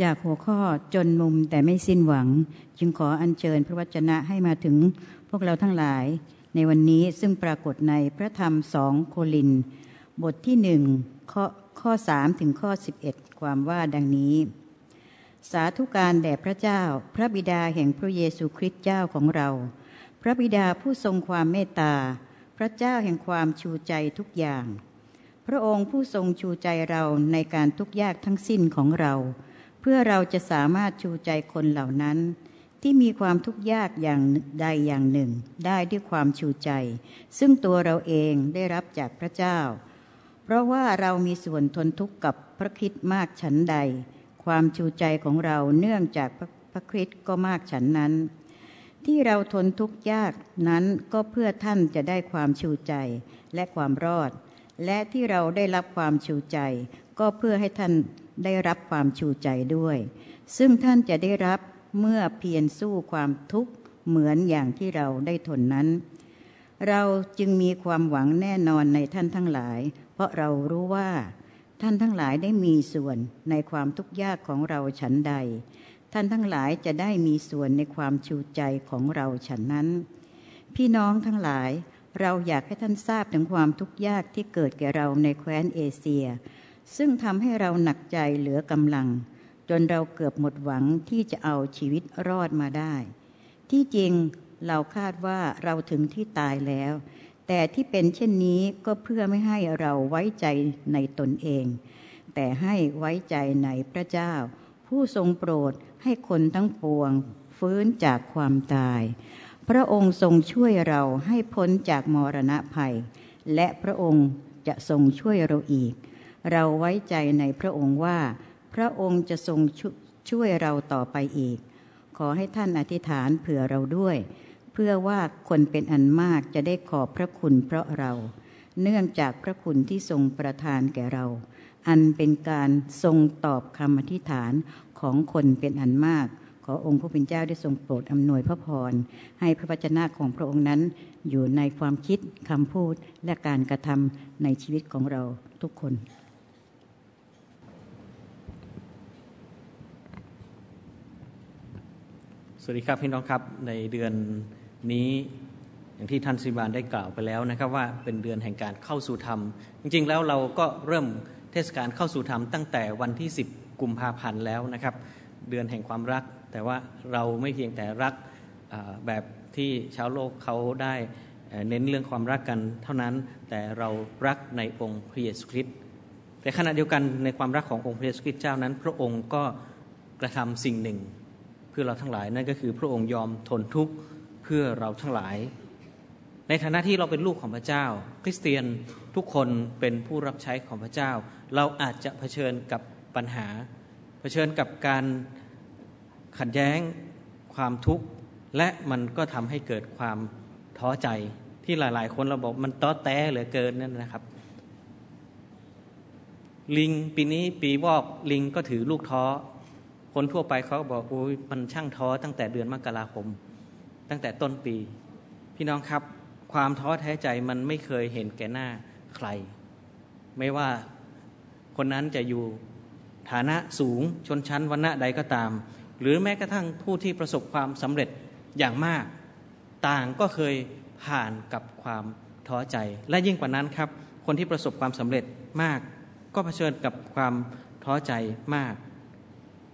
จากหัวข้อจนมุมแต่ไม่สิ้นหวัง จึงขออัญเชิญพระวจนะให้มาถึงพวกเราทั้งหลาย ในวันนี้ซึ่งปรากฏในพระธรรมสองโคลิน บทที่หนึ่งข้อข้อสามถึงข้อสิบเอ็ดความว่าดังนี้ สาธุการแด่พระเจ้า พระบิดาแห่งพระเยซูคริสต์เจ้าของเรา พระบิดาผู้ทรงความเมตตา พระเจ้าแห่งความชูใจทุกอย่าง พระองค์ผู้ทรงชูใจเราในการทุกยากทั้งสิ้นของเรา เพื่อเราจะสามารถชูใจคนเหล่านั้น ที่มีความทุกข์ยากอย่างใดอย่างหนึ่ง ได้ด้วยความชูใจ ซึ่งตัวเราเองได้รับจากพระเจ้า เพราะว่าเรามีส่วนทนทุกข์กับพระคิดมากฉันใด ความชูใจของเราเนื่องจากพระคริสต์ก็มากฉันนั้น ที่เราทนทุกข์ยากนั้นก็เพื่อท่านจะได้ความชูใจและความรอด และที่เราได้รับความชูใจ ก็เพื่อให้ท่าน ได้รับความชูใจด้วย ซึ่งท่านจะได้รับเมื่อเพียรสู้ความทุกข์เหมือนอย่างที่เราได้ทนนั้น เราจึงมีความหวังแน่นอนในท่านทั้งหลาย เพราะเรารู้ว่า ท่านทั้งหลายได้มีส่วนในความทุกข์ยากของเราฉันใด ท่านทั้งหลายจะได้มีส่วนในความชูใจของเราฉันนั้น พี่น้องทั้งหลายเราอยากให้ท่านทราบถึงความทุกข์ยากที่เกิดแก่เราในแคว้นเอเชีย ซึ่งทำให้เราหนักใจเหลือกำลัง จนเราเกือบหมดหวังที่จะเอาชีวิตรอดมาได้ ที่จริงเราคาดว่าเราถึงที่ตายแล้ว แต่ที่เป็นเช่นนี้ก็เพื่อไม่ให้เราไว้ใจในตนเอง แต่ให้ไว้ใจในพระเจ้า ผู้ทรงโปรดให้คนทั้งปวง ฟื้นจากความตาย พระองค์ทรงช่วยเราให้พ้นจากมรณะภัย และพระองค์จะทรงช่วยเราอีก เราไว้ใจในพระองค์ว่า พระองค์จะทรงช่วยเราต่อไปอีก ขอให้ท่านอธิษฐานเผื่อเราด้วย เพื่อว่าคนเป็นอันมากจะได้ขอบพระคุณเพราะเรา เนื่องจากพระคุณที่ทรงประทานแก่เรา อันเป็นการทรงตอบคำอธิษฐานของคนเป็นอันมากขอองค์ผู้เป็นเจ้าได้ทรงโปรดอำนวยพระพร ให้พระวจนะของพระองค์นั้น อยู่ในความคิดคำพูดและการกระทำในชีวิตของเราทุกคน สวัสดีครับพี่น้องครับในเดือนนี้อย่างที่ท่านสิบานได้กล่าวไปแล้วนะครับว่าเป็นเดือนแห่งการเข้าสู่ธรรม จริงๆแล้วเราก็เริ่มเทศกาลเข้าสู่ธรรมตั้งแต่วันที่ 10 กุมภาพันธ์แล้วนะครับ เดือนแห่งความรัก แต่ว่าเราไม่เพียงแต่รักแบบที่ชาวโลกเขาได้เน้นเรื่องความรักกันเท่านั้นแต่เรารักในองค์พระเยซูคริสต์แต่ขณะเดียวกันในความรักขององค์พระเยซูคริสต์เจ้านั้น พระองค์ก็กระทำสิ่งหนึ่ง เพื่อเราทั้งหลายนั่นก็คือพระองค์ยอมทนทุกข์เพื่อเราทั้งหลาย ในฐานะที่เราเป็นลูกของพระเจ้า คริสเตียนทุกคนเป็นผู้รับใช้ของพระเจ้า เราอาจจะเผชิญกับปัญหา เผชิญกับการขัดแย้งความทุกข์ และมันก็ทำให้เกิดความท้อใจที่หลาย ๆ คนเราบอกมันต้อแต้เหลือเกินนั่นนะครับ ลิงปีนี้ปีวอกลิงก็ถือลูกท้อ คนทั่วไปเขาบอกโอ้ยมันช่างท้อตั้งแต่เดือนมกราคม ตั้งแต่ต้นปี พี่น้องครับ ความท้อแท้ใจมันไม่เคยเห็นแก่หน้าใคร ไม่ว่าคนนั้นจะอยู่ฐานะสูงชนชั้นวรรณะใดก็ตาม หรือแม้กระทั่งผู้ที่ประสบความสำเร็จอย่างมาก ต่างก็เคยผ่านกับความท้อใจ และยิ่งกว่านั้นครับ คนที่ประสบความสำเร็จมาก ก็เผชิญกับความท้อใจมาก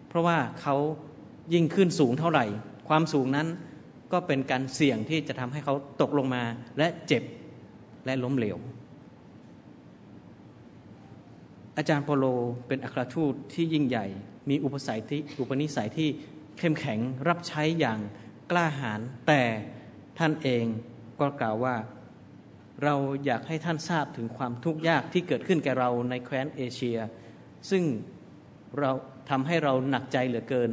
เพราะว่าเขายิ่งขึ้นสูงเท่าไหร่ ความสูงนั้นก็เป็นการเสี่ยงที่จะทำให้เขาตกลงมาและเจ็บและล้มเหลว อาจารย์โปโลเป็นอัครทูตที่ยิ่งใหญ่ มีอุปสัยที่อุปนิสัยที่เข้มแข็งรับใช้อย่างกล้าหาญแต่ท่านเองก็กล่าวว่าเราอยากให้ท่านทราบถึงความทุกข์ยากที่เกิดขึ้นแก่เราในแคว้นเอเชีย ซึ่งเรา ทำให้เราหนักใจเหลือเกิน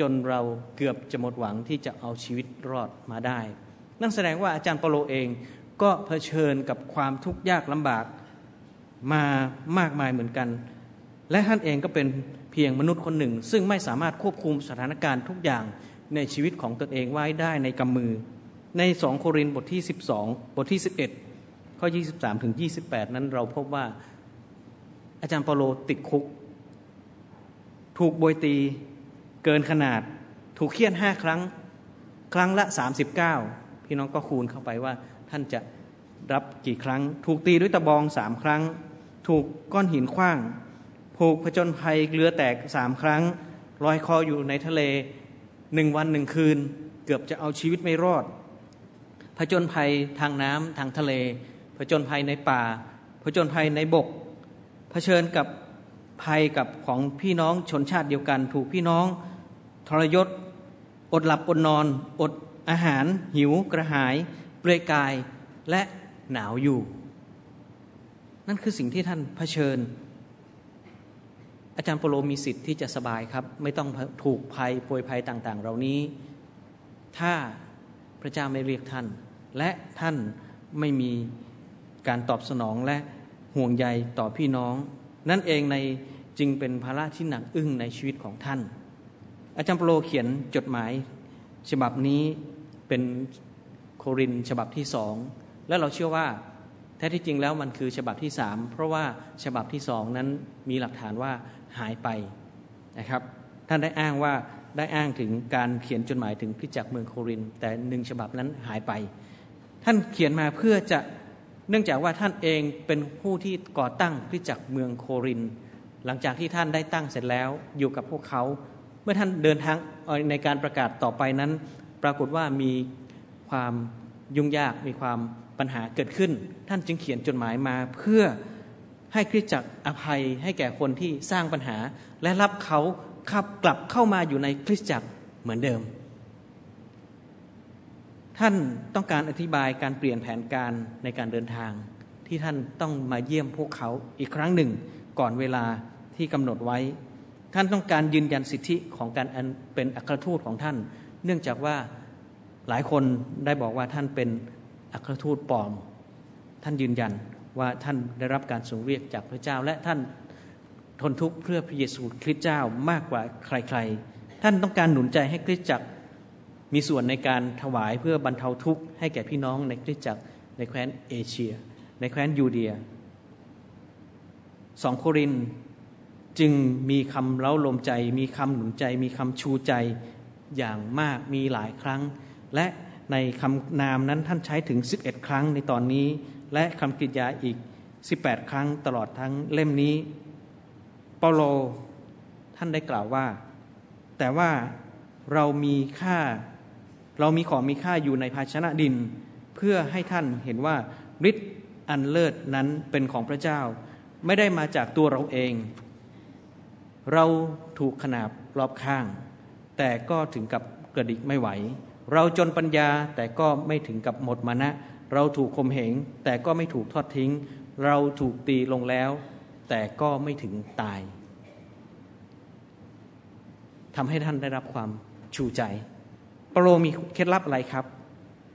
จนเราเกือบจะหมดหวังที่จะเอาชีวิตรอดมาได้ นั่นแสดงว่าอาจารย์เปโลเองก็เผชิญกับความทุกข์ยากลำบากมามากมายเหมือนกัน และท่านเองก็เป็นเพียงมนุษย์คนหนึ่ง ซึ่งไม่สามารถควบคุมสถานการณ์ทุกอย่างในชีวิตของตนเองไว้ได้ในกำมือ ในสองโครินบทที่ 12 บทที่ 11 ข้อ 23 ถึง 28 นั้นเราพบว่าอาจารย์เปโลติดคุก ถูกบยตีเกินขนาด ถูกเคี่ยนห้าครั้ง ครั้งละ39พี่น้องก็คูณเข้าไปว่า ท่านจะรับกี่ครั้ง ถูกตีด้วยตะบองสามครั้ง ถูกก้อนหินคว้างผูกผจญภัยเรือแตกสามครั้งลอยคออยู่ในทะเลหนึ่งวันหนึ่งคืน เกือบจะเอาชีวิตไม่รอด ผจญภัยทางน้ำทางทะเล ผจญภัยในป่า ผจญภัยในบก เผชิญกับ ภัยกับของพี่น้องชนชาติเดียวกัน ถูกพี่น้องทรยศ อดหลับอดนอน อดอาหาร หิวกระหาย เปลือยกายและหนาวอยู่ นั่นคือสิ่งที่ท่านเผชิญ อาจารย์โปโลมีสิทธิ์ที่จะสบายครับ ไม่ต้องถูกภัยป่วยภัยต่าง ๆ เหล่านี้ ถ้าพระเจ้าไม่เรียกท่าน และท่านไม่มีการตอบสนองและห่วงใยต่อพี่น้อง นั่นเองในจึงเป็นภาระที่หนักอึ้งในชีวิตของท่าน อาจารย์โปโลเขียนจดหมาย ฉบับนี้เป็นโครินฉบับที่สองและเราเชื่อว่าแท้ที่จริงแล้วมันคือฉบับที่สามเพราะว่าฉบับที่สองนั้นมีหลักฐานว่าหายไปนะครับ ท่านได้อ้างว่าได้อ้างถึงการเขียนจดหมายถึงคริจักเมืองโครินแต่หนึ่งฉบับนั้นหายไป ท่านเขียนมาเพื่อจะ เนื่องจากว่าท่านเองเป็นผู้ที่ก่อตั้งคริสจักรเมืองโคริน หลังจากที่ท่านได้ตั้งเสร็จแล้วอยู่กับพวกเขา เมื่อท่านเดินทางในการประกาศต่อไปนั้น ปรากฏว่ามีความยุ่งยากมีความปัญหาเกิดขึ้น ท่านจึงเขียนจดหมายมาเพื่อให้คริสตจักรอภัยให้แก่คนที่สร้างปัญหา และรับเขาขับกลับเข้ามาอยู่ในคริสตจักรเหมือนเดิม ท่านต้องการอธิบายการเปลี่ยนแผนการในการเดินทาง ที่ท่านต้องมาเยี่ยมพวกเขาอีกครั้งหนึ่งก่อนเวลาที่กำหนดไว้ ท่านต้องการยืนยันสิทธิของการเป็นอัครทูตของท่าน เนื่องจากว่าหลายคนได้บอกว่าท่านเป็นอัครทูตปลอม ท่านยืนยันว่าท่านได้รับการทรงเรียกจากพระเจ้า และท่านทนทุกข์เพื่อพระเยซูคริสต์เจ้ามากกว่าใคร ๆ ท่านต้องการหนุนใจให้คริสตจักร มีส่วนในการถวายเพื่อบรรเทาทุกข์ให้แก่พี่น้องในคริสตจักรในแคว้นเอเชีย ในแคว้นยูเดียสองโครินจึงมีคำเล้าลมใจ มีคำหนุนใจ มีคำชูใจอย่างมากมีหลายครั้ง และในคำนามนั้นท่านใช้ถึง 11 ครั้งในตอนนี้ และคำกริยาอีก 18 ครั้งตลอดทั้งเล่มนี้ เปาโลท่านได้กล่าวว่า แต่ว่าเรามีค่า เรามีของมีค่าอยู่ในภาชนะดิน เพื่อให้ท่านเห็นว่าฤทธิ์อันเลิศนั้นเป็นของพระเจ้า ไม่ได้มาจากตัวเราเอง เราถูกขนาบรอบข้าง แต่ก็ถึงกับกระดิกไม่ไหว เราจนปัญญาแต่ก็ไม่ถึงกับหมดมานะ เราถูกข่มเหงแต่ก็ไม่ถูกทอดทิ้ง เราถูกตีลงแล้ว แต่ก็ไม่ถึงตายทำให้ท่านได้รับความชูใจ ปโลมีเคล็ดลับอะไรครับ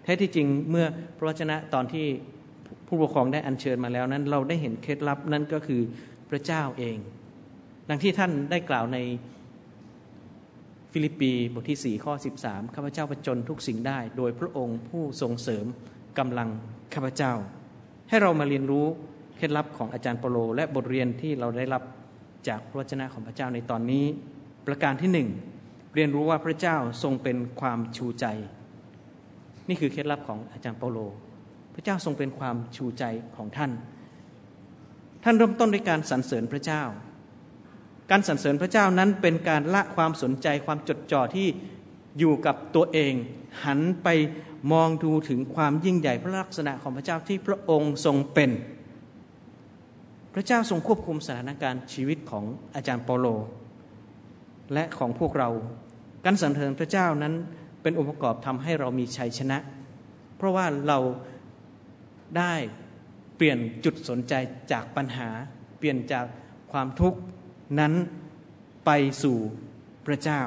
แท้ที่จริงเมื่อพระวจนะตอนที่ผู้ปกครองได้อัญเชิญมาแล้วนั้น เราได้เห็นเคล็ดลับนั่นก็คือพระเจ้าเอง ดังที่ท่านได้กล่าวในฟิลิปปีบทที่ 4 ข้อ 13 ข้าพเจ้าประจนทุกสิ่งได้ โดยพระองค์ผู้ทรงเสริมกำลังข้าพเจ้า ให้เรามาเรียนรู้เคล็ดลับของอาจารย์เปโล และบทเรียนที่เราได้รับจากพระวจนะของพระเจ้าในตอนนี้ ประการที่หนึ่ง เรียนรู้ว่าพระเจ้าทรงเป็นความชูใจ นี่คือเคล็ดลับของอาจารย์เปโล พระเจ้าทรงเป็นความชูใจของท่าน ท่านเริ่มต้นด้วยการสรรเสริญพระเจ้า การสรรเสริญพระเจ้านั้นเป็นการละความสนใจความจดจ่อที่อยู่กับตัวเอง หันไปมองดูถึงความยิ่งใหญ่พระลักษณะของพระเจ้าที่พระองค์ทรงเป็น พระเจ้าทรงควบคุมสถานการณ์ชีวิตของอาจารย์เปโล และของพวกเรา การสรรเสริญพระเจ้านั้นเป็นองค์ประกอบทำให้เรามีชัยชนะ เพราะว่าเราได้เปลี่ยนจุดสนใจจากปัญหา เปลี่ยนจากความทุกข์นั้นไปสู่พระเจ้า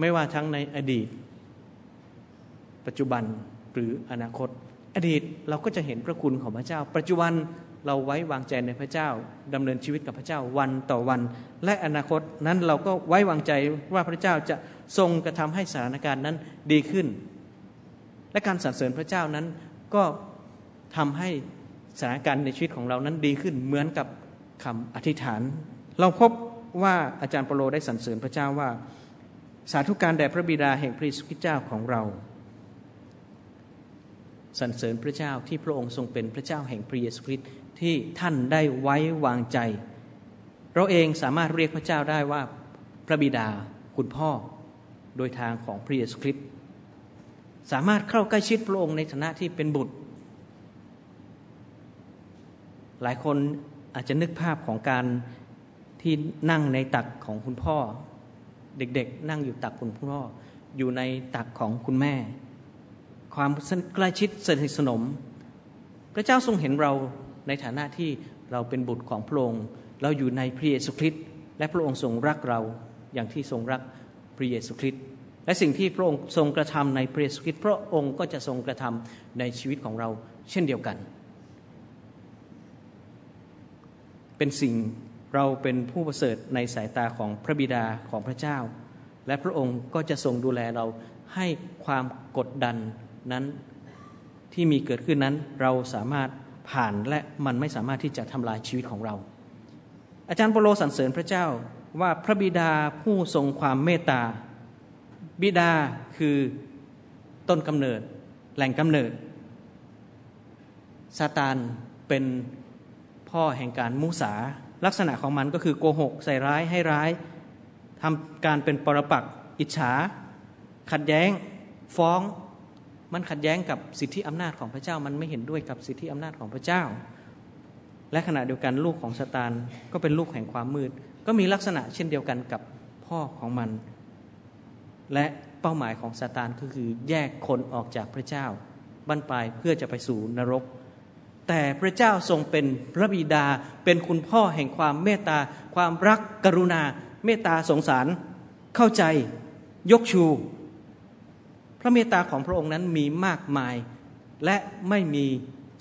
ไม่ว่าทั้งในอดีต ปัจจุบันหรืออนาคต อดีตเราก็จะเห็นพระคุณของพระเจ้า ปัจจุบัน เราไว้วางใจในพระเจ้าดำเนินชีวิตกับพระเจ้าวันต่อวัน และอนาคตนั้นเราก็ไว้วางใจว่าพระเจ้าจะทรงกระทำให้สถานการณ์นั้นดีขึ้น และการสรรเสริญพระเจ้านั้นก็ทำให้สถานการณ์ในชีวิตของเรานั้นดีขึ้นเหมือนกับคำอธิษฐาน เราพบว่าอาจารย์เปโลได้สรรเสริญพระเจ้าว่า สาธุการแด่พระบิดาแห่งพระเยซูคริสต์เจ้าของเราสรรเสริญพระเจ้าที่พระองค์ทรงเป็นพระเจ้าแห่งพระเยซูคริสต์ ที่ท่านได้ไว้วางใจ เราเองสามารถเรียกพระเจ้าได้ว่าพระบิดาคุณพ่อ โดยทางของพระเยซูคริสต์สามารถเข้าใกล้ชิดพระองค์ในฐานะที่เป็นบุตร หลายคนอาจจะนึกภาพของการที่นั่งในตักของคุณพ่อ เด็กๆ นั่งอยู่ตักคุณพ่อ อยู่ในตักของคุณแม่ ความใกล้ชิดสนิทสนม พระเจ้าทรงเห็นเรา ในฐานะที่เราเป็นบุตรของพระองค์ เราอยู่ในพระเยซูคริสต์และพระองค์ทรงรักเราอย่างที่ทรงรักพระเยซูคริสต์และสิ่งที่พระองค์ทรงกระทำในพระเยซูคริสต์พระองค์ก็จะทรงกระทำในชีวิตของเราเช่นเดียวกันเป็นสิ่งเราเป็นผู้ประเสริฐในสายตาของพระบิดาของพระเจ้า และพระองค์ก็จะทรงดูแลเราให้ความกดดันนั้นที่มีเกิดขึ้นนั้นเราสามารถ ผ่านและมันไม่สามารถที่จะทำลายชีวิตของเรา อาจารย์โปโลสรรเสริญพระเจ้าว่าพระบิดาผู้ทรงความเมตตา บิดาคือต้นกำเนิด แหล่งกำเนิดซาตานเป็นพ่อแห่งการมุสา ลักษณะของมันก็คือโกหก ใส่ร้ายให้ร้ายทำการเป็นปรปักอิจฉา ขัดแย้ง ฟ้อง มันขัดแย้งกับสิทธิอำนาจของพระเจ้า มันไม่เห็นด้วยกับสิทธิอำนาจของพระเจ้า และขณะเดียวกันลูกของซาตานก็เป็นลูกแห่งความมืด ก็มีลักษณะเช่นเดียวกันกับพ่อของมัน และเป้าหมายของซาตานก็คือแยกคนออกจากพระเจ้าบั้นปลายเพื่อจะไปสู่นรก แต่พระเจ้าทรงเป็นพระบิดาเป็นคุณพ่อแห่งความเมตตา ความรักกรุณา เมตตาสงสาร เข้าใจ ยกชู ระเมตตาของพระองค์นั้นมีมากมาย และไม่มี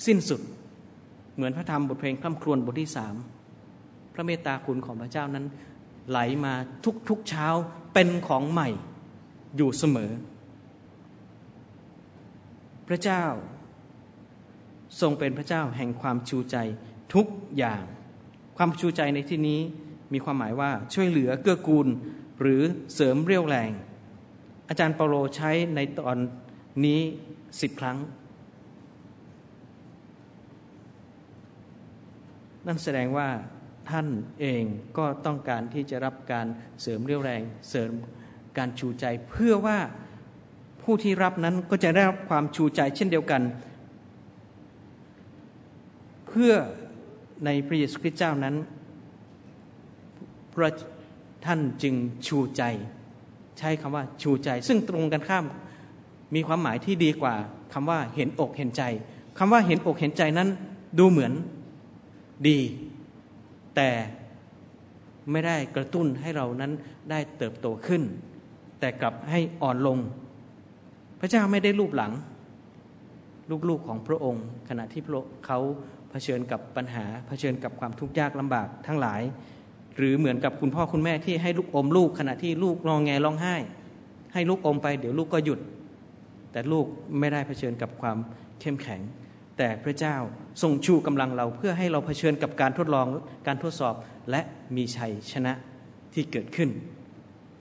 สิ้นสุด เหมือนพระธรรมบทเพลงคร่ำครวญบทที่สามพระเมตตาคุณของพระเจ้านั้น ไหลมาทุกๆเช้าเป็นของใหม่อยู่เสมอ พระเจ้าทรงเป็นพระเจ้าแห่งความชูใจทุกอย่าง ความชูใจในที่นี้มีความหมายว่าช่วยเหลือเกื้อกูล หรือเสริมเรี่ยวแรง อาจารย์เปาโลใช้ในตอนนี้สิบครั้ง นั่นแสดงว่าท่านเองก็ต้องการที่จะรับการเสริมเรี่ยวแรง เสริมการชูใจ เพื่อว่าผู้ที่รับนั้นก็จะได้รับความชูใจเช่นเดียวกัน เพื่อในพระเยซูคริสต์เจ้านั้นพระท่านจึงชูใจ ใช้คำว่าชูใจ ซึ่งตรงกันข้ามมีความหมายที่ดีกว่าคำว่าเห็นอกเห็นใจคำว่าเห็นอกเห็นใจนั้นดูเหมือนดี แต่ไม่ได้กระตุ้นให้เรานั้นได้เติบโตขึ้น แต่กลับให้อ่อนลง พระเจ้าไม่ได้รูปหลัง ลูกๆของพระองค์ ขณะที่พระเขาเผชิญกับปัญหาเผชิญกับความทุกข์ยากลำบากทั้งหลาย หรือเหมือนกับคุณพ่อคุณแม่ที่ให้ลูกอมลูกขณะที่ลูกรองแงร้องไห้ ให้ลูกอมไปเดี๋ยวลูกก็หยุด แต่ลูกไม่ได้เผชิญกับความเข้มแข็ง แต่พระเจ้าทรงชูกำลังเราเพื่อให้เราเผชิญกับการทดลองการทดสอบและมีชัยชนะที่เกิดขึ้น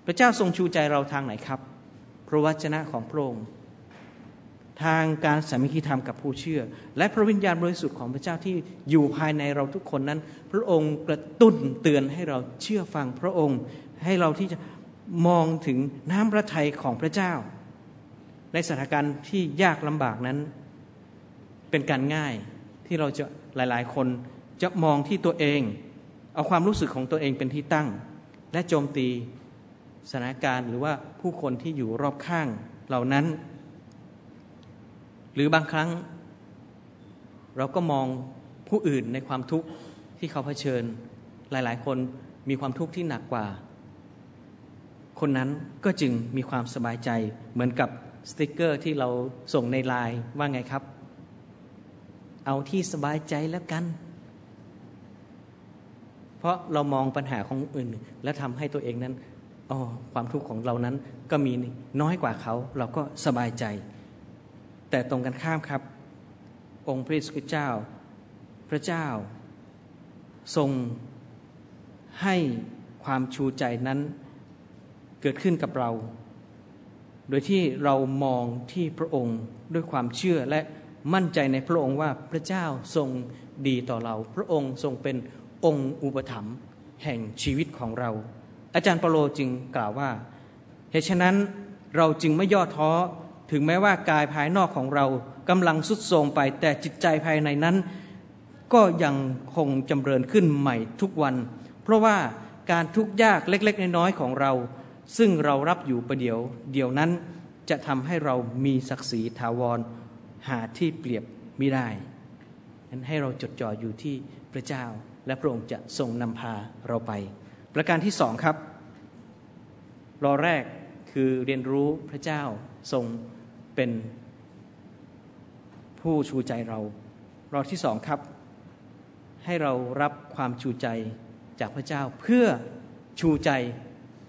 พระเจ้าทรงชูใจเราทางไหนครับพระวจนะของพระองค์ ทางการสามัคคีธรรมกับผู้เชื่อ และพระวิญญาณบริสุทธิ์ของพระเจ้าที่อยู่ภายในเราทุกคนนั้น พระองค์กระตุ้นเตือนให้เราเชื่อฟังพระองค์ให้เราที่จะมองถึงน้ำพระทัยของพระเจ้า ในสถานการณ์ที่ยากลำบากนั้น เป็นการง่ายที่เราจะหลาย ๆ คนจะมองที่ตัวเอง เอาความรู้สึกของตัวเองเป็นที่ตั้ง และโจมตีสถานการณ์หรือว่าผู้คนที่อยู่รอบข้างเหล่านั้น หรือบางครั้ง เราก็มองผู้อื่นในความทุกข์ที่เขาเผชิญ หลาย ๆ คนมีความทุกข์ที่หนักกว่า คนนั้นก็จึงมีความสบายใจ เหมือนกับสติกเกอร์ที่เราส่งในไลน์ว่าไงครับ เอาที่สบายใจแล้วกัน เพราะเรามองปัญหาของอื่น และทำให้ตัวเองนั้นอ๋อความทุกข์ของเรานั้นก็มีน้อยกว่าเขา เราก็สบายใจ แต่ตรงกันข้ามครับ องค์พระเยซูเจ้า พระเจ้า ทรงให้ความชูใจนั้นเกิดขึ้นกับเรา โดยที่เรามองที่พระองค์ด้วยความเชื่อและมั่นใจในพระองค์ว่าพระเจ้าทรงดีต่อเรา พระองค์ทรงเป็นองค์อุปถัมภ์แห่งชีวิตของเรา อาจารย์เปโลจึงกล่าวว่า เหตุฉะนั้นเราจึงไม่ย่อท้อ ถึงแม้ว่ากายภายนอกของเรากำลังสุดโทรมไป แต่จิตใจภายในนั้น ก็ยังคงจำเริญขึ้นใหม่ทุกวัน เพราะว่าการทุกข์ยากเล็ก ๆ น้อยๆของเรา ซึ่งเรารับอยู่ประเดี๋ยว เดี๋ยวนั้นจะทำให้เรามีศักดิ์ศรีถาวร หาที่เปรียบไม่ได้นั้นให้เราจดจ่ออยู่ที่พระเจ้า และพระองค์จะทรงนำพาเราไป ประการที่สองครับ รอแรกคือเรียนรู้พระเจ้าทรง เป็นผู้ชูใจเรา รอที่สองครับ ให้เรารับความชูใจจากพระเจ้าเพื่อชูใจ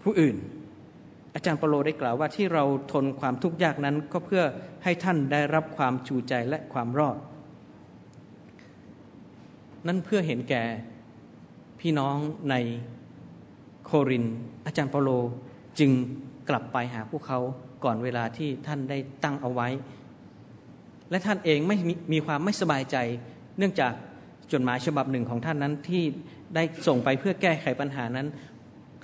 ผู้อื่น อาจารย์เปโลได้กล่าวว่าที่เราทนความทุกข์ยากนั้น ก็เพื่อให้ท่านได้รับความชูใจและความรอด นั่นเพื่อเห็นแก่พี่น้องในโคริน อาจารย์เปโลจึง กลับไปหาพวกเขาก่อนเวลาที่ท่านได้ตั้งเอาไว้ และท่านเองไม่มีความไม่สบายใจ เนื่องจากจดหมายฉบับหนึ่งของท่านนั้นที่ได้ส่งไปเพื่อแก้ไขปัญหานั้น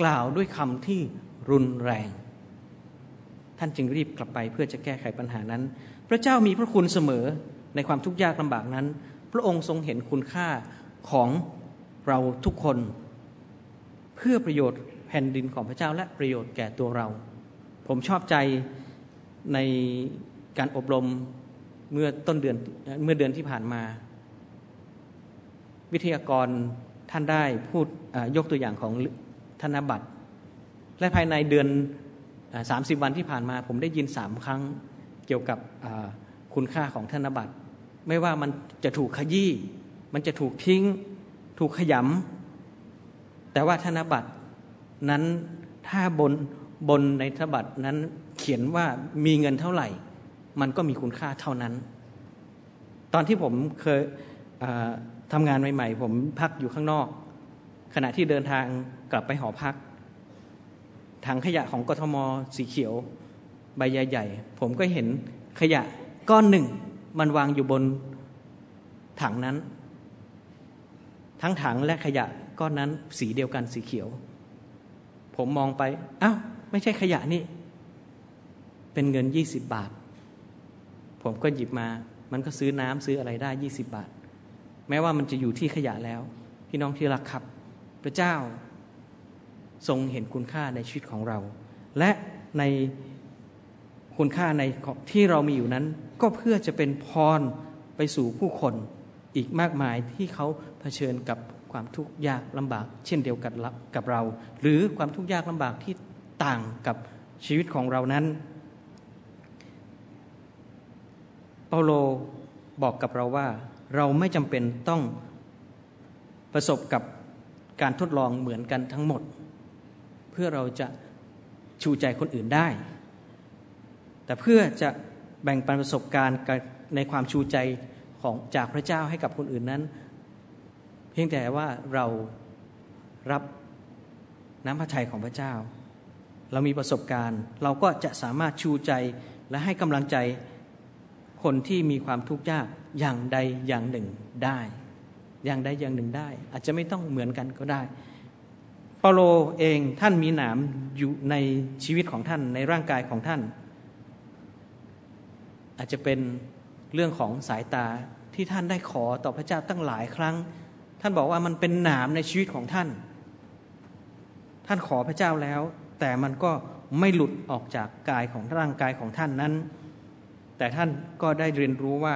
กล่าวด้วยคำที่รุนแรง ท่านจึงรีบกลับไปเพื่อจะแก้ไขปัญหานั้น พระเจ้ามีพระคุณเสมอในความทุกข์ยากลำบากนั้น พระองค์ทรงเห็นคุณค่าของเราทุกคน เพื่อประโยชน์แผ่นดินของพระเจ้าและประโยชน์แก่ตัวเรา ผมชอบใจในการอบรมเมื่อต้นเดือนเมื่อเดือนที่ผ่านมา วิทยากรท่านได้พูดยกตัวอย่างของธนบัตร และภายในเดือนสามสิบวันที่ผ่านมา ผมได้ยินสามครั้งเกี่ยวกับคุณค่าของธนบัตร ไม่ว่ามันจะถูกขยี้ มันจะถูกทิ้ง ถูกขยำแต่ว่าธนบัตรนั้นถ้าบน บนในธบัตรนั้นเขียนว่ามีเงินเท่าไหร่ มันก็มีคุณค่าเท่านั้น ตอนที่ผมเคยทำงานใหม่ ๆ ผมพักอยู่ข้างนอก ขณะที่เดินทางกลับไปหอพักถังขยะของกทมสีเขียวใบใหญ่ๆผมก็เห็นขยะก้อนหนึ่ง มันวางอยู่บนถังนั้น ทั้งถังและขยะก้อนนั้นสีเดียวกันสีเขียว ผมมองไปอ้าว ไม่ใช่ขยะนี่ เป็นเงินยี่สิบบาท ผมก็หยิบมา มันก็ซื้อน้ำซื้ออะไรได้ยี่สิบบาท แม้ว่ามันจะอยู่ที่ขยะแล้ว พี่น้องที่รักครับ พระเจ้า ทรงเห็นคุณค่าในชีวิตของเรา และในคุณค่าในที่เรามีอยู่นั้น ก็เพื่อจะเป็นพรไปสู่ผู้คนอีกมากมายที่เขาเผชิญกับความทุกข์ยากลำบาก เช่นเดียวกันกับเรา หรือความทุกข์ยากลำบากที่ ต่างกับชีวิตของเรานั้น เปาโลบอกกับเราว่า เราไม่จำเป็นต้องประสบกับการทดลองเหมือนกันทั้งหมด เพื่อเราจะชูใจคนอื่นได้ แต่เพื่อจะแบ่งปันประสบการณ์ในความชูใจของจากพระเจ้าให้กับคนอื่นนั้น เพียงแต่ว่าเรารับน้ำพระทัยของพระเจ้า เรามีประสบการณ์ เราก็จะสามารถชูใจและให้กำลังใจคนที่มีความทุกข์ยากอย่างใดอย่างหนึ่งได้ อย่างใดอย่างหนึ่งได้ อาจจะไม่ต้องเหมือนกันก็ได้เปาโลเองท่านมีหนามอยู่ในชีวิตของท่านในร่างกายของท่าน อาจจะเป็นเรื่องของสายตาที่ท่านได้ขอต่อพระเจ้าตั้งหลายครั้ง ท่านบอกว่ามันเป็นหนามในชีวิตของท่าน ท่านขอพระเจ้าแล้ว แต่มันก็ไม่หลุดออกจากกายของร่างกายของท่านนั้น แต่ท่านก็ได้เรียนรู้ว่า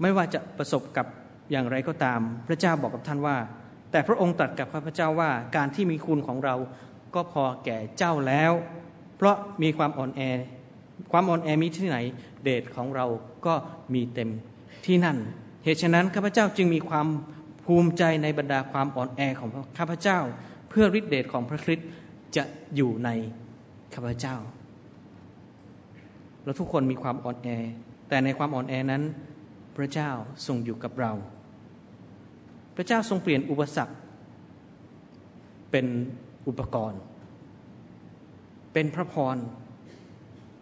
ไม่ว่าจะประสบกับอย่างไรก็ตาม พระเจ้าบอกกับท่านว่า แต่พระองค์ตรัสกับพระเจ้าว่าการที่มีคุณของเราก็พอแก่เจ้าแล้ว เพราะมีความอ่อนแอ ความอ่อนแอมีที่ไหน เดชของเราก็มีเต็มที่นั่น เหตุฉะนั้นข้าพเจ้าจึงมีความภูมิใจในบรรดาความอ่อนแอของข้าพเจ้า เพื่อฤทธิเดชของพระคริสต์ จะอยู่ในข้าพเจ้า เราทุกคนมีความอ่อนแอ แต่ในความอ่อนแอนั้น พระเจ้าทรงอยู่กับเรา พระเจ้าทรงเปลี่ยนอุปสรรค เป็นอุปกรณ์ เป็นพระพร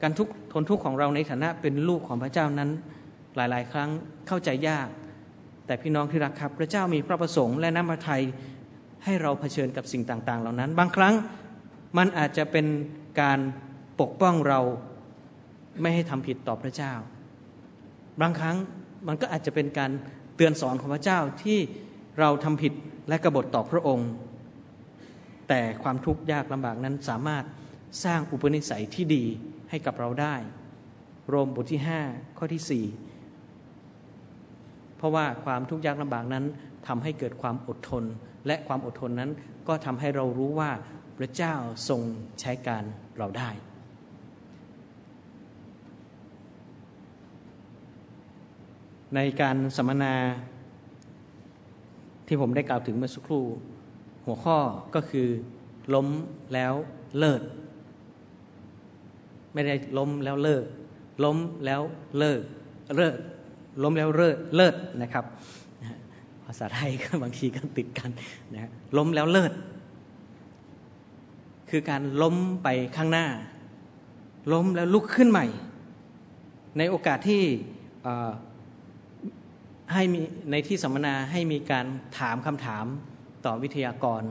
การทุกทนทุกข์ของเราในฐานะเป็นลูกของพระเจ้านั้น หลายๆ ครั้งเข้าใจยาก แต่พี่น้องที่รักครับ พระเจ้ามีพระประสงค์และน้ำพระทัยให้เราเผชิญกับสิ่งต่าง ๆ เหล่านั้น บางครั้ง มันอาจจะเป็นการปกป้องเราไม่ให้ทำผิดต่อพระเจ้า บางครั้งมันก็อาจจะเป็นการเตือนสอนของพระเจ้าที่เราทำผิดและกบฏต่อพระองค์ แต่ความทุกข์ยากลำบากนั้นสามารถสร้างอุปนิสัยที่ดีให้กับเราได้ โรมบทที่ 5 ข้อที่ 4 เพราะว่าความทุกข์ยากลำบากนั้นทำให้เกิดความอดทน และความอดทนนั้นก็ทำให้เรารู้ว่า พระเจ้าทรงใช้การเราได้ ในการสัมมนาที่ผมได้กล่าวถึงเมื่อสักครู่ หัวข้อก็คือ ล้มแล้วเลิก ไม่ได้ล้มแล้วเลิก ล้มแล้วเลิกเลิกล้มแล้วเลิกเลิศนะครับภาษาไทยก็บางทีก็ติดกันนะล้มแล้วเลิศ คือการล้มไปข้างหน้า ล้มแล้วลุกขึ้นใหม่ ในโอกาสที่ให้มีในที่สัมมนาให้มีการถามคำถามต่อวิทยากร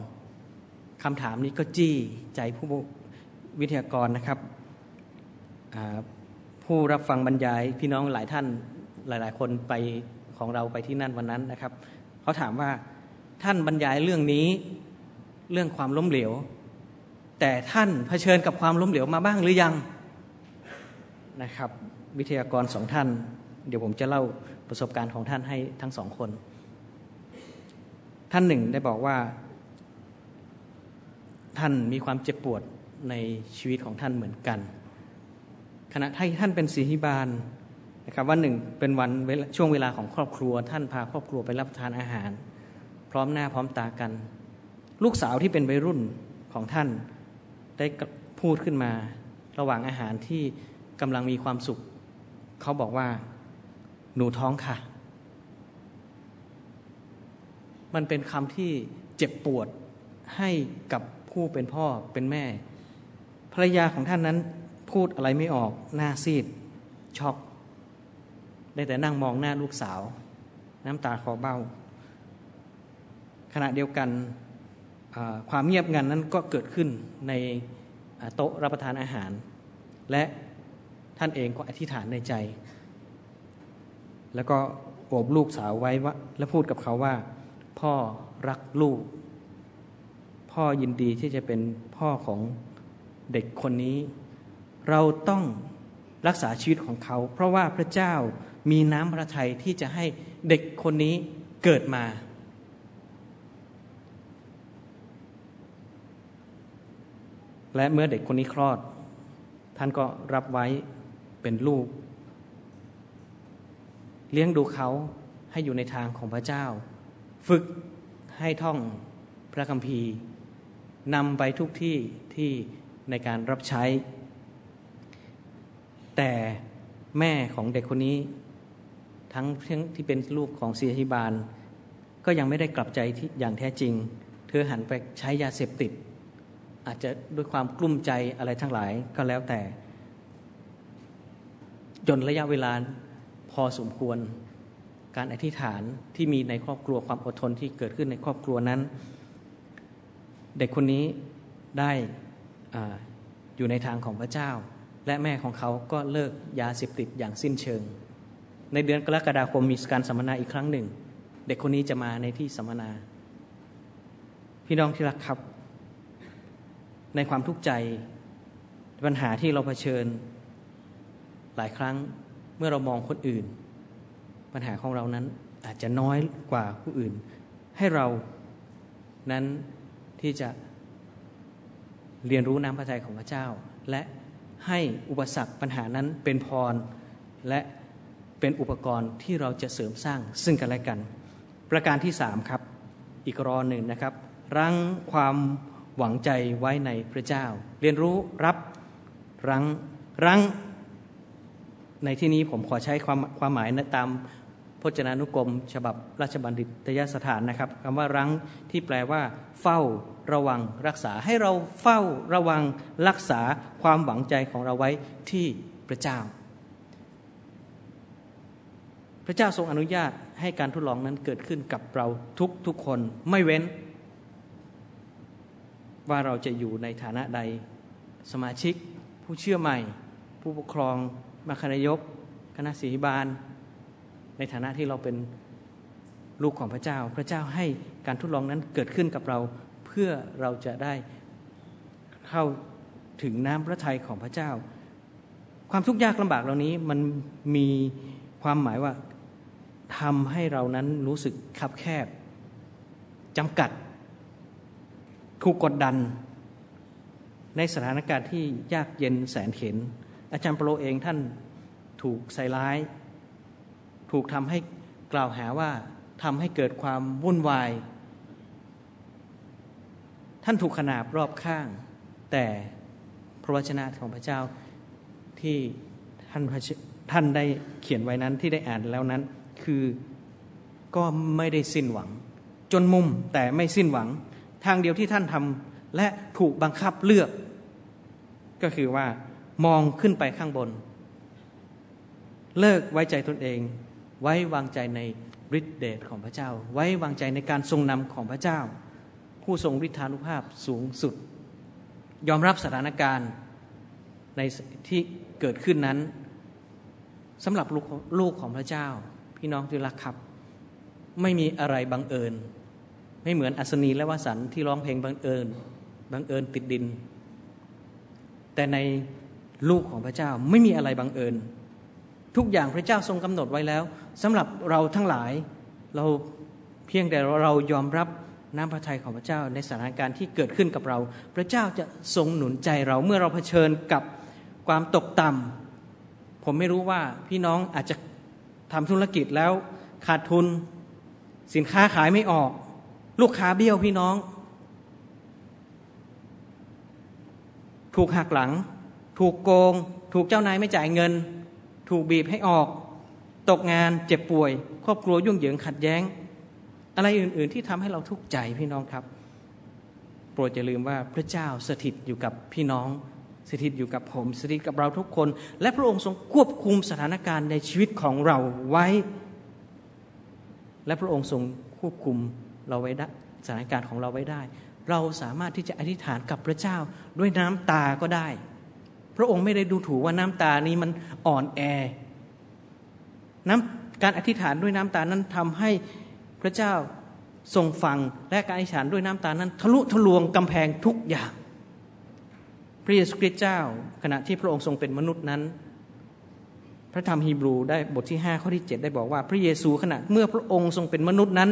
คำถามนี้ก็จี้ใจผู้วิทยากรนะครับผู้รับฟังบรรยายพี่น้องหลายท่านหลาย ๆ คนไปของเราไปที่นั่นวันนั้นนะครับ เขาถามว่าท่านบรรยายเรื่องนี้เรื่องความล้มเหลว แต่ท่านเผชิญกับความล้มเหลวมาบ้างหรือยังนะครับ วิทยากรสองท่าน เดี๋ยวผมจะเล่าประสบการณ์ของท่านให้ทั้งสองคน ท่านหนึ่งได้บอกว่า ท่านมีความเจ็บปวดในชีวิตของท่านเหมือนกัน ขณะที่ท่านเป็นศิริบาลนะครับวันหนึ่งเป็นวันช่วงเวลาของครอบครัว ท่านพาครอบครัวไปรับประทานอาหาร พร้อมหน้าพร้อมตากัน ลูกสาวที่เป็นวัยรุ่นของท่าน ได้พูดขึ้นมา ระหว่างอาหารที่กำลังมีความสุข เขาบอกว่า หนูท้องค่ะ มันเป็นคำที่เจ็บปวดให้กับผู้เป็นพ่อเป็นแม่ ภรรยาของท่านนั้นพูดอะไรไม่ออกหน้าซีด ช็อก ได้แต่นั่งมองหน้าลูกสาว น้ำตาคอเบ้า ขณะเดียวกัน ความเงียบงันนั้นก็เกิดขึ้นในโต๊ะรับประทานอาหาร และท่านเองก็อธิษฐานในใจ แล้วก็โอบลูกสาวไว้ว่าและพูดกับเขาว่า พ่อรักลูก พ่อยินดีที่จะเป็นพ่อของเด็กคนนี้ เราต้องรักษาชีวิตของเขา เพราะว่าพระเจ้ามีน้ำพระทัยที่จะให้เด็กคนนี้เกิดมา และเมื่อเด็กคนนี้คลอด ท่านก็รับไว้เป็นลูก เลี้ยงดูเขาให้อยู่ในทางของพระเจ้า ฝึกให้ท่องพระคัมภีร์นำไปทุกที่ที่ในการรับใช้ แต่แม่ของเด็กคนนี้ ทั้งที่เป็นลูกของเสียธิบาล ก็ยังไม่ได้กลับใจที่อย่างแท้จริง เธอหันไปใช้ยาเสพติด อาจจะด้วยความกลุ้มใจอะไรทั้งหลายก็แล้วแต่จนระยะเวลาพอสมควร การอธิษฐานที่มีในครอบครัวความอดทนที่เกิดขึ้นในครอบครัวนั้น เด็กคนนี้ได้ออยู่ในทางของพระเจ้า และแม่ของเขาก็เลิกยาเสพติดอย่างสิ้นเชิง ในเดือนกรกฎาคมมีการสัมมนาอีกครั้งหนึ่ง เด็กคนนี้จะมาในที่สัมมนา พี่น้องที่รักครับ ในความทุกข์ใจปัญหาที่เราเผชิญหลายครั้งเมื่อเรามองคนอื่น ปัญหาของเรานั้นอาจจะน้อยกว่าผู้อื่น ให้เรานั้นที่จะเรียนรู้น้ำพระทัยของพระเจ้า และให้อุปสรรคปัญหานั้นเป็นพร และเป็นอุปกรณ์ที่เราจะเสริมสร้างซึ่งกันและกัน ประการที่สามครับ อีกรอหนึ่งนะครับ รั้งความ หวังใจไว้ในพระเจ้า เรียนรู้รับรั้งรั้ง ในที่นี้ผมขอใช้ความความหมายนะตามพจนานุกรม ฉบับราชบัณฑิตยสถานนะครับคำว่ารั้งที่แปลว่า เฝ้าระวังรักษาให้เราเฝ้าระวังรักษาความหวังใจของเราไว้ที่พระเจ้า พระเจ้าทรงอนุญาตให้การทดลองนั้นเกิดขึ้นกับเราทุกทุกคนไม่เว้น ว่าเราจะอยู่ในฐานะใดสมาชิก ผู้เชื่อใหม่ ผู้ปกครองมาคณายกคณะสีบาล ในฐานะที่เราเป็นลูกของพระเจ้า พระเจ้าให้การทดลองนั้นเกิดขึ้นกับเราเพื่อเราจะได้เข้าถึงน้ำพระทัยของพระเจ้า ความทุกข์ยากลำบากเหล่านี้มันมีความหมายว่าทำให้เรานั้นรู้สึกคับแคบจำกัด ถูกกดดัน ในสถานการณ์ที่ยากเย็นแสนเข็น อาจารย์โปรเองท่านถูกใส่ร้าย ถูกทำให้กล่าวหาว่าทำให้เกิดความวุ่นวาย ท่านถูกขนาบรอบข้าง แต่พระวจนะของพระเจ้าที่ท่านท่านได้เขียนไว้นั้นที่ได้อ่านแล้วนั้น คือก็ไม่ได้สิ้นหวัง จนมุมแต่ไม่สิ้นหวัง ทางเดียวที่ท่านทำและถูกบังคับเลือก ก็คือว่ามองขึ้นไปข้างบน เลิกไว้ใจตนเอง ไว้วางใจในฤทธิเดชของพระเจ้า ไว้วางใจในการทรงนำของพระเจ้า ผู้ทรงฤทธานุภาพสูงสุด ยอมรับสถานการณ์ในที่เกิดขึ้นนั้นสำหรับลูกลูกของพระเจ้า พี่น้องที่รักครับ ไม่มีอะไรบังเอิญ ไม่เหมือนอัศนีและวสันที่ร้องเพลงบังเอิญบังเอิญติดดิน แต่ในลูกของพระเจ้าไม่มีอะไรบังเอิญ ทุกอย่างพระเจ้าทรงกำหนดไว้แล้วสำหรับเราทั้งหลายเราเพียงแต่เรายอมรับน้ำพระทัยของพระเจ้าในสถานการณ์ที่เกิดขึ้นกับเรา พระเจ้าจะทรงหนุนใจเราเมื่อเราเผชิญกับความตกต่ำผมไม่รู้ว่าพี่น้องอาจจะทำธุรกิจแล้วขาดทุนสินค้าขายไม่ออก ลูกค้าเบี้ยวพี่น้อง ถูกหักหลัง ถูกโกง ถูกเจ้านายไม่จ่ายเงิน ถูกบีบให้ออก ตกงานเจ็บป่วย ครอบครัวยุ่งเหยิงขัดแย้ง อะไรอื่น ๆ ที่ทำให้เราทุกข์ใจพี่น้องครับ โปรดอย่าลืมว่าพระเจ้าสถิตอยู่กับพี่น้องสถิตอยู่กับผมสถิตกับเราทุกคน และพระองค์ทรงควบคุมสถานการณ์ในชีวิตของเราไว้ และพระองค์ทรงควบคุม เราไว้ได้สถานการณ์ของเราไว้ได้ เราสามารถที่จะอธิษฐานกับพระเจ้าด้วยน้ำตาก็ได้ พระองค์ไม่ได้ดูถูกว่าน้ำตานี้มันอ่อนแอน้ำการอธิษฐานด้วยน้ำตานั้นทำให้พระเจ้าทรงฟังและการอธิษฐานด้วยน้ำตานั้น ทะลุทะลวงกำแพงทุกอย่าง พระเยซูคริสต์เจ้า ขณะที่พระองค์ทรงเป็นมนุษย์นั้น พระธรรมฮีบรูได้บทที่5ข้อที่ 7 ได้บอกว่า พระเยซูขณะเมื่อพระองค์ทรงเป็นมนุษย์นั้น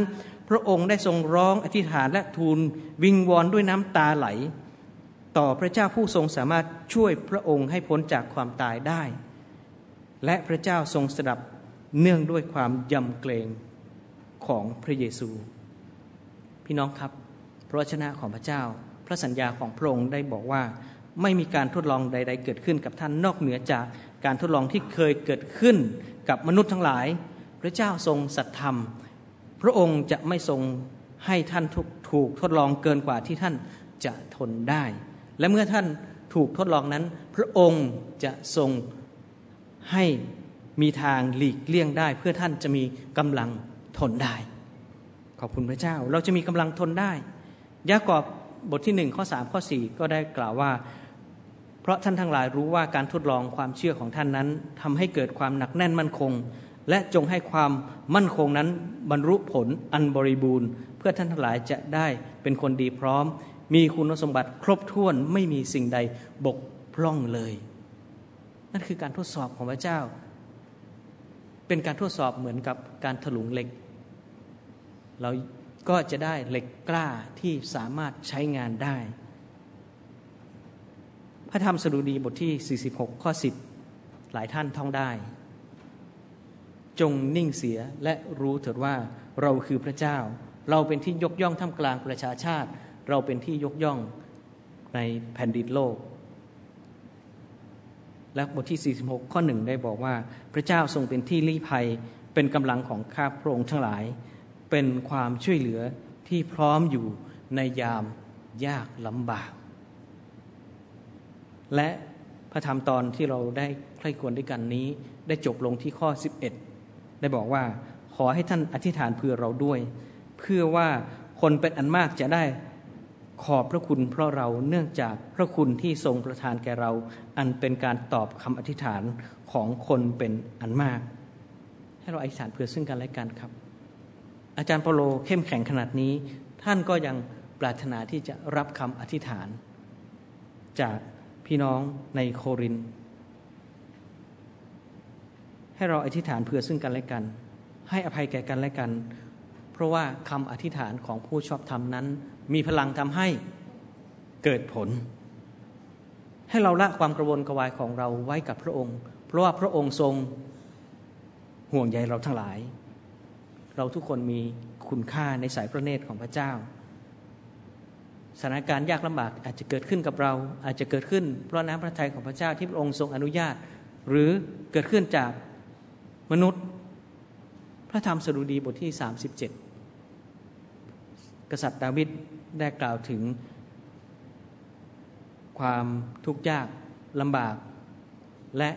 พระองค์ได้ทรงร้องอธิษฐานและทูลวิงวอนด้วยน้ำตาไหล ต่อพระเจ้าผู้ทรงสามารถช่วยพระองค์ให้พ้นจากความตายได้ และพระเจ้าทรงสดับเนื่องด้วยความยำเกรงของพระเยซู พี่น้องครับ พระชนะของพระเจ้า พระสัญญาของพระองค์ได้บอกว่าไม่มีการทดลองใด ๆ เกิดขึ้นกับท่านนอกเหนือจากการทดลองที่เคยเกิดขึ้นกับมนุษย์ทั้งหลาย พระเจ้าทรงสัตธรรม พระองค์จะไม่ทรงให้ท่านถูกทดลองเกินกว่าที่ท่านจะทนได้ และเมื่อท่านถูกทดลองนั้น พระองค์จะทรงให้มีทางหลีกเลี่ยงได้ เพื่อท่านจะมีกำลังทนได้ ขอบคุณพระเจ้า เราจะมีกำลังทนได้ ยากอบบทที่หนึ่งข้อสามข้อสี่ก็ได้กล่าวว่า เพราะท่านทั้งหลายรู้ว่าการทดลองความเชื่อของท่านนั้นทำให้เกิดความหนักแน่นมั่นคง และจงให้ความมั่นคงนั้นบรรลุผลอันบริบูรณ์ เพื่อท่านทั้งหลายจะได้เป็นคนดีพร้อม มีคุณสมบัติครบถ้วนไม่มีสิ่งใดบกพร่องเลย นั่นคือการทดสอบของพระเจ้า เป็นการทดสอบเหมือนกับการถลุงเหล็ก เราก็จะได้เหล็กกล้าที่สามารถใช้งานได้ พระธรรมสดุดีบทที่ 46 ข้อ 10 หลายท่านท่องได้ จงนิ่งเสียและรู้เถิดว่าเราคือพระเจ้า เราเป็นที่ยกย่องท่ามกลางประชาชาติ เราเป็นที่ยกย่องในแผ่นดินโลก และบทที่ 46 ข้อหนึ่งได้บอกว่า พระเจ้าทรงเป็นที่ลี้ภัยเป็นกำลังของข้าพระองค์ทั้งหลาย เป็นความช่วยเหลือที่พร้อมอยู่ในยามยากลำบาก และพระธรรมตอนที่เราได้ใคร่ควรด้วยกันนี้ ได้จบลงที่ข้อ 11 ได้บอกว่าขอให้ท่านอธิษฐานเพื่อเราด้วย เพื่อว่าคนเป็นอันมากจะได้ขอบพระคุณเพราะเราเนื่องจากพระคุณที่ทรงประทานแก่เรา อันเป็นการตอบคำอธิษฐานของคนเป็นอันมาก ให้เราอธิษฐานเพื่อซึ่งกันและกันครับ อาจารย์เปโลเข้มแข็งขนาดนี้ ท่านก็ยังปรารถนาที่จะรับคำอธิษฐาน จากพี่น้องในโคริน ให้เราอธิษฐานเพื่อซึ่งกันและกัน ให้อภัยแก่กันและกัน เพราะว่าคำอธิษฐานของผู้ชอบธรรมนั้น มีพลังทำให้เกิดผล ให้เราละความกระวนกระวายของเราไว้กับพระองค์ เพราะว่าพระองค์ทรงห่วงใยเราทั้งหลาย เราทุกคนมีคุณค่าในสายพระเนตรของพระเจ้าสถานการณ์ยากลำบากอาจจะเกิดขึ้นกับเรา อาจจะเกิดขึ้นเพราะน้ำพระทัยของพระเจ้าที่พระองค์ทรงอนุญาต หรือเกิดขึ้นจาก มนุษย์ พระธรรมสดุดีบทที่ 37 กษัตริย์ดาวิดได้กล่าวถึงความทุกข์ยากลำบาก และ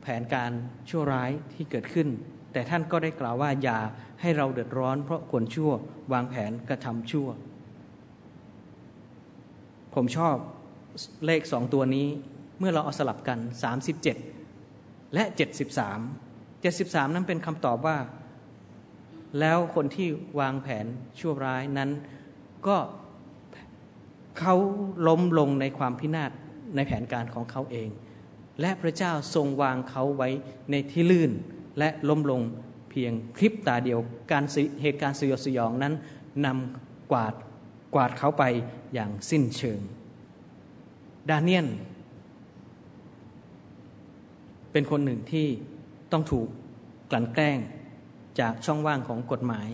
แผนการชั่วร้ายที่เกิดขึ้น แต่ท่านก็ได้กล่าวว่าอย่าให้เราเดือดร้อน เพราะคนชั่ววางแผนกระทำชั่ว ผมชอบเลขสองตัวนี้เมื่อเราเอาสลับกัน 37 และ 73 73 นั้นเป็นคำตอบว่า แล้วคนที่วางแผนชั่วร้ายนั้น ก็เขาล้มลงในความพินาศในแผนการของเขาเอง และพระเจ้าทรงวางเขาไว้ในที่ลื่น และล้มลงเพียงคลิปตาเดียวการเหตุการณ์สยดสยองนั้นนำกวาดกวาดเขาไปอย่างสิ้นเชิง ดาเนียน เป็นคนหนึ่งที่ ต้องถูกกลั่นแกล้งจากช่องว่างของกฎหมาย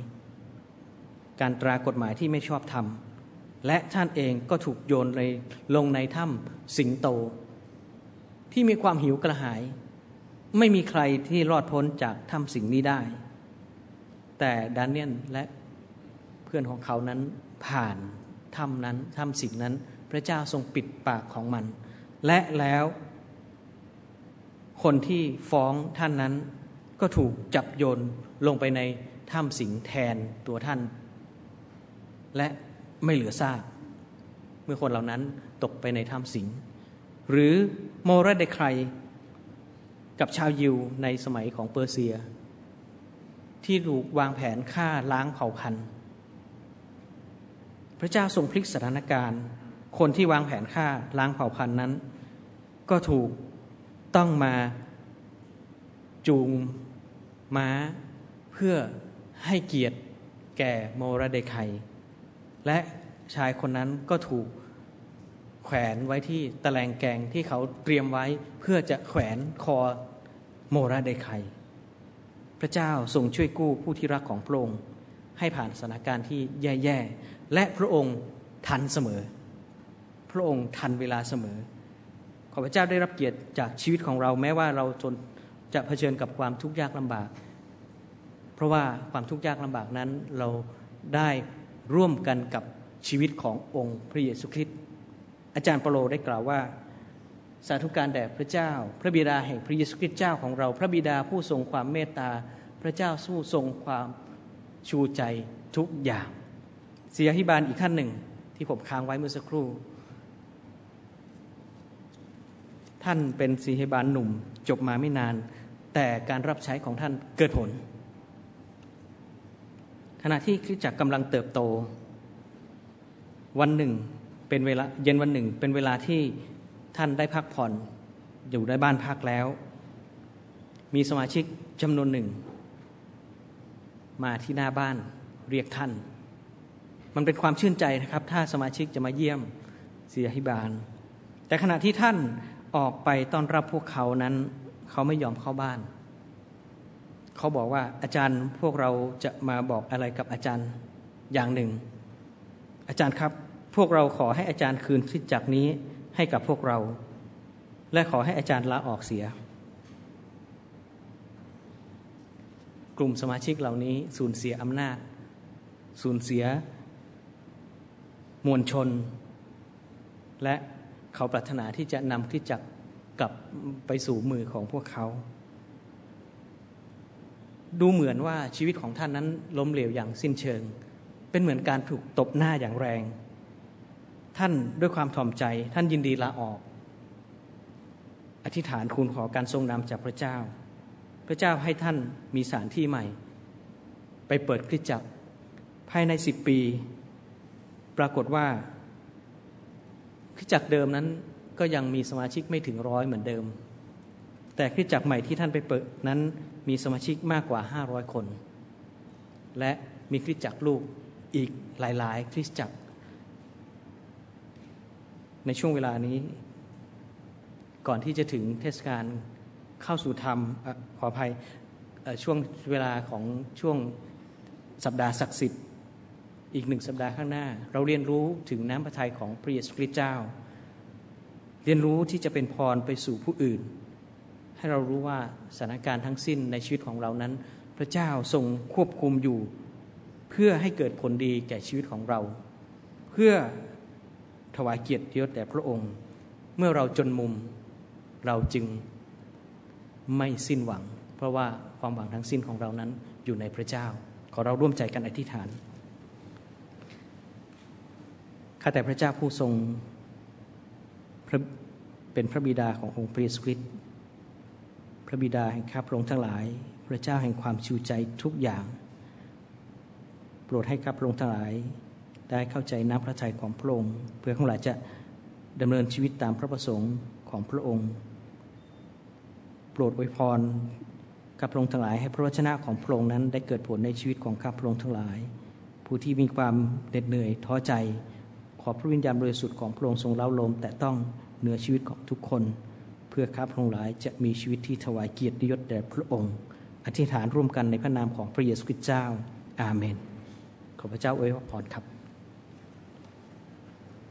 การตรากฎหมายที่ไม่ชอบทำและท่านเองก็ถูกโยนเลยลงในถ้ำสิงโต ที่มีความหิวกระหาย ไม่มีใครที่รอดพ้นจากถ้ำสิงนี้ได้ แต่ดานิเอลและเพื่อนของเขานั้นผ่านถ้ำนั้นถ้ำสิงนั้น พระเจ้าทรงปิดปากของมัน และแล้ว คนที่ฟ้องท่านนั้น ก็ถูกจับโยนลงไปในถ้ำสิงแทนตัวท่าน และไม่เหลือซากเมื่อคนเหล่านั้นตกไปในถ้ำสิง หรือโมรดใครกับชาวยิวในสมัยของเปอร์เซีย ที่ถูกวางแผนฆ่าล้างเผ่าพันธุ์ พระเจ้าทรงพลิกสถานการณ์ คนที่วางแผนฆ่าล้างเผ่าพันธุ์นั้น ก็ถูก ต้องมาจูงม้าเพื่อให้เกียรติแก่โมระเดไคและชายคนนั้นก็ถูกแขวนไว้ที่ตะแลงแกงที่เขาเตรียมไว้เพื่อจะแขวนคอโมราเดไคพระเจ้าทรงช่วยกู้ผู้ที่รักของพระองค์ให้ผ่านสถานการณ์ที่แย่ ๆ และพระองค์ทันเสมอ พระองค์ทันเวลาเสมอ ขอพระเจ้าได้รับเกียรติจากชีวิตของเราแม้ว่าเราจนจะเผชิญกับความทุกข์ยากลำบาก เพราะว่าความทุกข์ยากลำบากนั้นเราได้ร่วมกันกับชีวิตขององค์พระเยซูคริสต์อาจารย์เปโลได้กล่าวว่า สาธุการแด่พระเจ้า พระบิดาแห่งพระเยซูคริสต์เจ้าของเรา พระบิดาผู้ทรงความเมตตาพระเจ้าสู้ทรงความชูใจทุกอย่างเสียหิบาลอีกท่านหนึ่งที่ผมค้างไว้เมื่อสักครู่ ท่านเป็นสีหบาลหนุ่มจบมาไม่นาน แต่การรับใช้ของท่านเกิดผล ขณะที่คริสตจักรกำลังเติบโต วันหนึ่งเป็นเวลาเย็นวันหนึ่ง เป็นเวลาที่ท่านได้พักผ่อน อยู่ได้บ้านพักแล้ว มีสมาชิกจำนวนหนึ่ง มาที่หน้าบ้านเรียกท่าน มันเป็นความชื่นใจนะครับ ถ้าสมาชิกจะมาเยี่ยมเสียหิบาลแต่ขณะที่ท่าน ออกไปต้อนรับพวกเขานั้น เขาไม่ยอมเข้าบ้าน เขาบอกว่าอาจารย์พวกเราจะมาบอกอะไรกับอาจารย์อย่างหนึ่ง อาจารย์ครับ พวกเราขอให้อาจารย์คืนคริสจักรนี้ให้กับพวกเรา และขอให้อาจารย์ลาออกเสีย กลุ่มสมาชิกเหล่านี้สูญเสียอำนาจ สูญเสียมวลชน และ เขาปรารถนาที่จะนำที่จักกลับไปสู่มือของพวกเขา ดูเหมือนว่าชีวิตของท่านนั้นล้มเหลวอย่างสิ้นเชิง เป็นเหมือนการถูกตบหน้าอย่างแรง ท่านด้วยความถ่อมใจท่านยินดีลาออก อธิษฐานคูณขอการทรงนำจากพระเจ้า พระเจ้าให้ท่านมีสถานที่ใหม่ ไปเปิดคริสตจักรภายในสิบปี ปรากฏว่า คริสจักรเดิมนั้นก็ยังมีสมาชิกไม่ถึงร้อยเหมือนเดิม แต่คริสจักรใหม่ที่ท่านไปเปิดนั้นมีสมาชิกมากกว่า 500 คน และมีคริสจักรลูกอีกหลาย ๆ คริสจักร ในช่วงเวลานี้ ก่อนที่จะถึงเทศกาลเข้าสู่ธรรมอขออภัยช่วงเวลาของช่วงสัปดาห์ศักดิ์สิทธิ์ อีกหนึ่งสัปดาห์ข้างหน้า เราเรียนรู้ถึงน้ำพระทัยของพระเยซูคริสต์เจ้า เรียนรู้ที่จะเป็นพรไปสู่ผู้อื่น ให้เรารู้ว่าสถานการณ์ทั้งสิ้นในชีวิตของเรานั้น พระเจ้าทรงควบคุมอยู่ เพื่อให้เกิดผลดีแก่ชีวิตของเรา เพื่อถวายเกียรติยศแด่พระองค์ เมื่อเราจนมุมเราจึงไม่สิ้นหวัง เพราะว่าความหวังทั้งสิ้นของเรานั้นอยู่ในพระเจ้า ขอเราร่วมใจกันอธิษฐาน ข้าแต่พระเจ้าผู้ทรงเป็นพระบิดาขององค์พระเยซูคริสต์พระบิดาแห่งข้าพระองค์ทั้งหลาย พระเจ้าแห่งความชูใจทุกอย่าง โปรดให้ข้าพระองค์ทั้งหลาย ได้เข้าใจน้ำพระทัยของพระองค์เพื่อข้าหลายจะดำเนินชีวิตตามพระประสงค์ของพระองค์ โปรดอวยพรข้าพระองค์ทั้งหลายให้พระวจนะของพระองค์นั้นได้เกิดผลในชีวิตของข้าพระองค์ทั้งหลาย ผู้ที่มีความเหน็ดเหนื่อยท้อใจ อพระวิญญาณบริสุทธิ์ของพระองค์ทรงเล้าลม แต่ต้องเหนือชีวิตของทุกคน เพื่อข้าพระองค์หลายจะมีชีวิตที่ถวายเกียรติยศแด่พระองค์ อธิษฐานร่วมกันในพระนามของพระเยซูคริสต์เจ้า อาเมน ขอพระเจ้าอวยพรครับ